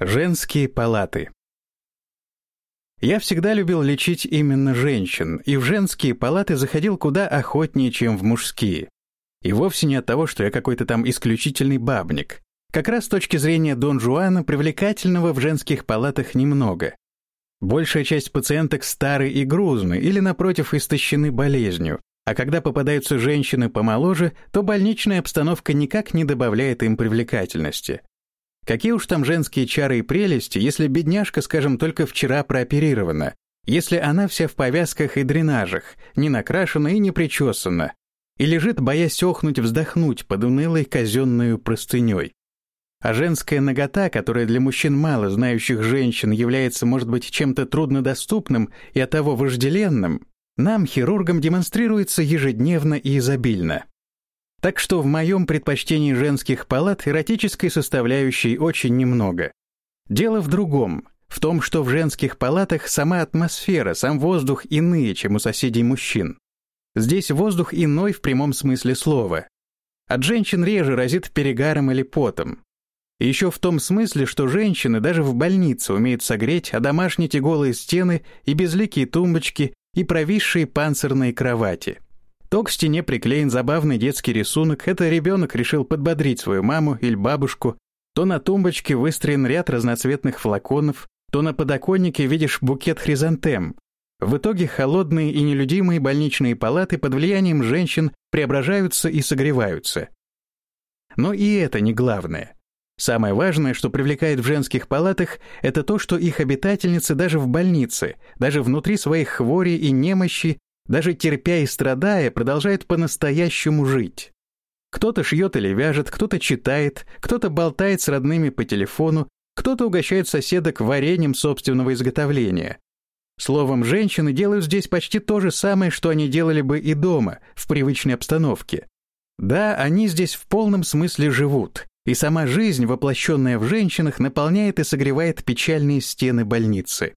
Женские палаты. Я всегда любил лечить именно женщин, и в женские палаты заходил куда охотнее, чем в мужские. И вовсе не от того, что я какой-то там исключительный бабник. Как раз с точки зрения Дон Жуана привлекательного в женских палатах немного. Большая часть пациенток стары и грузны или, напротив, истощены болезнью, а когда попадаются женщины помоложе, то больничная обстановка никак не добавляет им привлекательности. Какие уж там женские чары и прелести, если бедняжка, скажем, только вчера прооперирована, если она вся в повязках и дренажах, не накрашена и не причесана, и лежит, боясь охнуть, вздохнуть под унылой казенную простыней. А женская нагота, которая для мужчин мало знающих женщин является, может быть, чем-то труднодоступным и оттого вожделенным, нам, хирургам, демонстрируется ежедневно и изобильно. Так что в моем предпочтении женских палат эротической составляющей очень немного. Дело в другом, в том, что в женских палатах сама атмосфера, сам воздух иные, чем у соседей мужчин. Здесь воздух иной в прямом смысле слова. От женщин реже разит перегаром или потом. Еще в том смысле, что женщины даже в больнице умеют согреть, одомашнить и голые стены, и безликие тумбочки, и провисшие панцирные кровати. То к стене приклеен забавный детский рисунок, это ребенок решил подбодрить свою маму или бабушку, то на тумбочке выстроен ряд разноцветных флаконов, то на подоконнике видишь букет хризантем. В итоге холодные и нелюдимые больничные палаты под влиянием женщин преображаются и согреваются. Но и это не главное. Самое важное, что привлекает в женских палатах, это то, что их обитательницы даже в больнице, даже внутри своих хворей и немощи даже терпя и страдая, продолжает по-настоящему жить. Кто-то шьет или вяжет, кто-то читает, кто-то болтает с родными по телефону, кто-то угощает соседок вареньем собственного изготовления. Словом, женщины делают здесь почти то же самое, что они делали бы и дома, в привычной обстановке. Да, они здесь в полном смысле живут, и сама жизнь, воплощенная в женщинах, наполняет и согревает печальные стены больницы.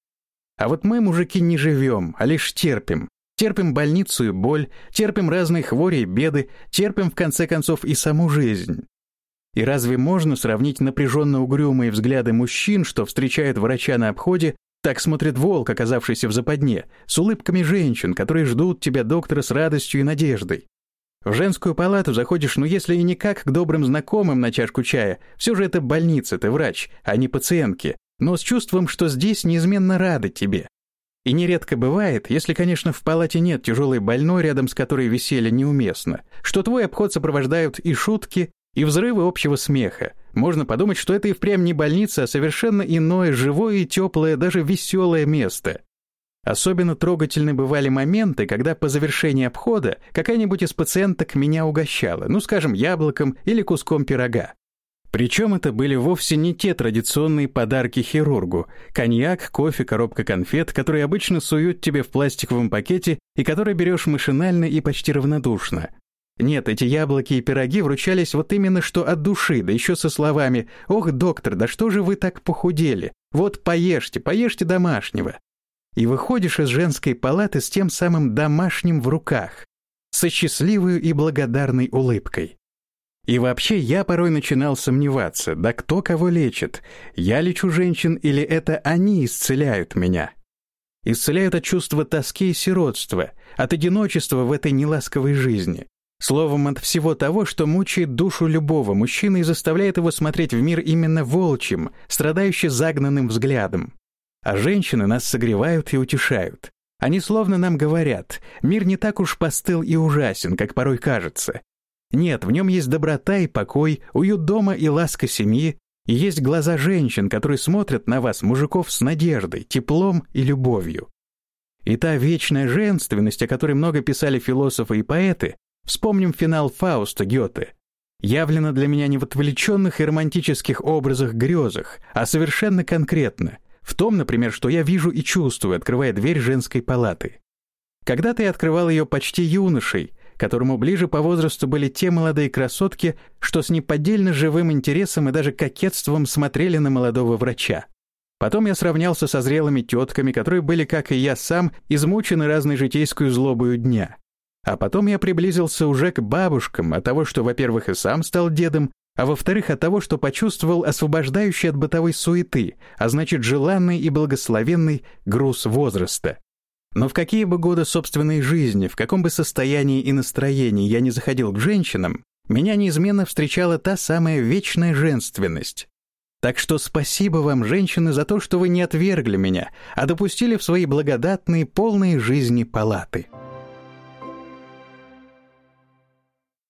А вот мы, мужики, не живем, а лишь терпим, Терпим больницу и боль, терпим разные хвори и беды, терпим, в конце концов, и саму жизнь. И разве можно сравнить напряженно угрюмые взгляды мужчин, что встречают врача на обходе, так смотрит волк, оказавшийся в западне, с улыбками женщин, которые ждут тебя, доктора, с радостью и надеждой? В женскую палату заходишь, ну если и никак к добрым знакомым на чашку чая, все же это больница, ты врач, а не пациентки, но с чувством, что здесь неизменно рады тебе. И нередко бывает, если, конечно, в палате нет тяжелой больной, рядом с которой веселье неуместно, что твой обход сопровождают и шутки, и взрывы общего смеха. Можно подумать, что это и впрямь не больница, а совершенно иное, живое и теплое, даже веселое место. Особенно трогательны бывали моменты, когда по завершении обхода какая-нибудь из пациенток меня угощала, ну, скажем, яблоком или куском пирога. Причем это были вовсе не те традиционные подарки хирургу – коньяк, кофе, коробка конфет, которые обычно суют тебе в пластиковом пакете и которые берешь машинально и почти равнодушно. Нет, эти яблоки и пироги вручались вот именно что от души, да еще со словами «Ох, доктор, да что же вы так похудели? Вот поешьте, поешьте домашнего». И выходишь из женской палаты с тем самым домашним в руках, со счастливой и благодарной улыбкой. И вообще я порой начинал сомневаться, да кто кого лечит, я лечу женщин или это они исцеляют меня? Исцеляют от чувства тоски и сиротства, от одиночества в этой неласковой жизни. Словом, от всего того, что мучает душу любого мужчины и заставляет его смотреть в мир именно волчьим, страдающим загнанным взглядом. А женщины нас согревают и утешают. Они словно нам говорят, мир не так уж постыл и ужасен, как порой кажется. Нет, в нем есть доброта и покой, уют дома и ласка семьи, есть глаза женщин, которые смотрят на вас, мужиков, с надеждой, теплом и любовью. И та вечная женственность, о которой много писали философы и поэты, вспомним финал Фауста Гёте, явлена для меня не в отвлеченных и романтических образах-грезах, а совершенно конкретно, в том, например, что я вижу и чувствую, открывая дверь женской палаты. Когда-то я открывал ее почти юношей, которому ближе по возрасту были те молодые красотки, что с неподдельно живым интересом и даже кокетством смотрели на молодого врача. Потом я сравнялся со зрелыми тетками, которые были, как и я сам, измучены разной житейскую злобою дня. А потом я приблизился уже к бабушкам от того, что, во-первых, и сам стал дедом, а во-вторых, от того, что почувствовал освобождающий от бытовой суеты, а значит, желанный и благословенный груз возраста. Но в какие бы годы собственной жизни, в каком бы состоянии и настроении я не заходил к женщинам, меня неизменно встречала та самая вечная женственность. Так что спасибо вам, женщины, за то, что вы не отвергли меня, а допустили в свои благодатные, полные жизни палаты.